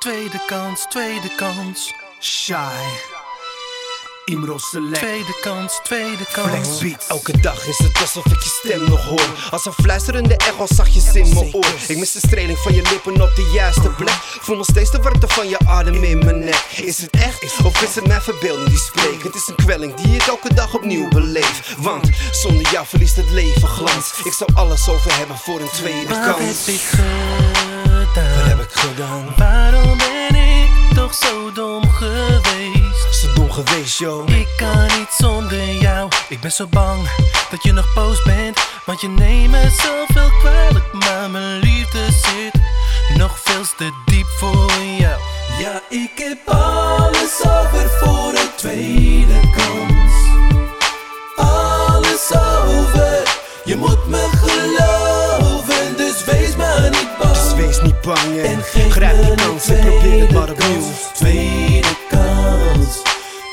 Tweede kans, tweede kans. Shy. Imro Select. Tweede kans, tweede kans. Beats. Elke dag is het alsof ik je stem nog hoor. Als een fluisterende echo zachtjes in mijn oor. Ik mis de streling van je lippen op de juiste plek. Voel nog steeds de warmte van je adem in mijn nek. Is het echt? Of is het mijn verbeelding die spreekt? Het is een kwelling die ik elke dag opnieuw beleef. Want zonder jou verliest het leven glans. Ik zou alles over hebben voor een tweede kans. Waarom ben ik toch zo dom geweest? Zo dom geweest, yo. Ik kan niet zonder jou. Ik ben zo bang dat je nog boos bent. Want je neemt me zoveel kwalijk. Maar mijn liefde zit nog veel te diep voor jou. Ja, ik heb alles over voor een tweede kans. Bang en grijp een kans en probeer het maar opnieuw. kans. Tweede kans,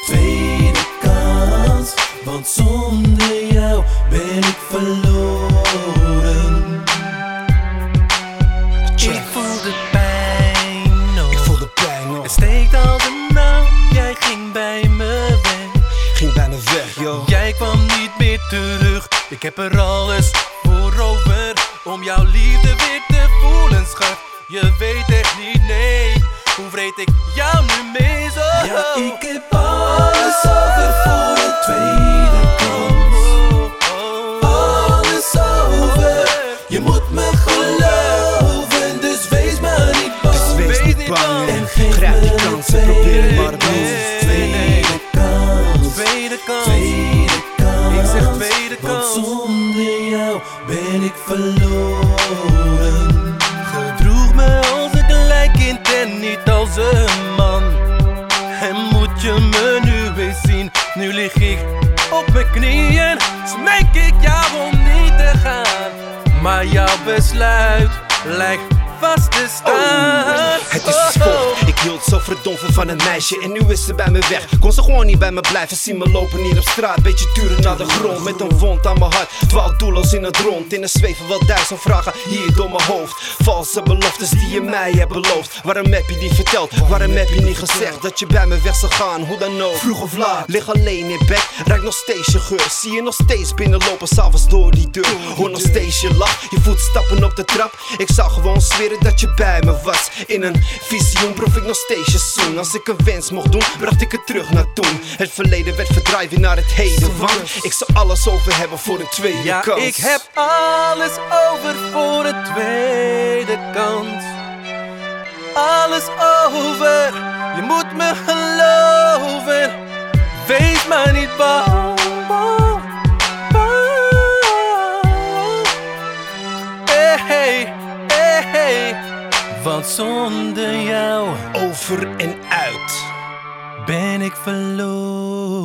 tweede kans. Want zonder jou ben ik verloren. Ik voel de pijn nog. Ik voel de pijn nog. Het steekt als een nauw. Jij ging bij me weg. Ging bijna weg, yo. Jij kwam niet meer terug. Ik heb er alles voor over om jouw liefde weer te voelen, schat. Je weet echt niet, nee. Hoe vreet ik jou nu mee zo? Ja, ik heb alles over voor een tweede kans. Alles over, je moet me geloven, dus wees maar niet bang. Dus wees niet bang en geef grijp die een kans en probeer het maar opnieuw. Nee. Tweede kans, Tweede kans. tweede kans. Ik zeg tweede Want kans. zonder jou ben ik verloren. Niet als een man. En moet je me nu eens zien, nu lig ik op mijn knieën. Smeek ik jou om niet te gaan. Maar jouw besluit lijkt vast te staan. Is zo verdomd veel van een meisje en nu is ze bij me weg. Kon ze gewoon niet bij me blijven zien me lopen hier op straat. Beetje turen naar de grond met een wond aan mijn hart. Dwaal doelloos in het rond. In een zweven wel duizend vragen hier door mijn hoofd. Valse beloftes die je mij hebt beloofd. Waarom heb je die verteld? Waarom heb je niet gezegd dat je bij me weg zou gaan? Hoe dan ook. Vroeg of laat. Lig alleen in bed. Ruik nog steeds je geur. Zie je nog steeds binnenlopen s'avonds door die deur. Hoor nog steeds je lach. Je voet stappen op de trap. Ik zou gewoon zweren dat je bij me was. In een visioen proef ik nog steeds Als ik een wens mocht doen, bracht ik het terug naar toen. Het verleden werd verdrijven naar het heden. Want ik zou alles over hebben voor een tweede Ja, kans. ik heb alles over voor een tweede kans. Alles over, je moet me geloven. Wees maar niet bang, Want zonder jou over en uit. ben ik verloren.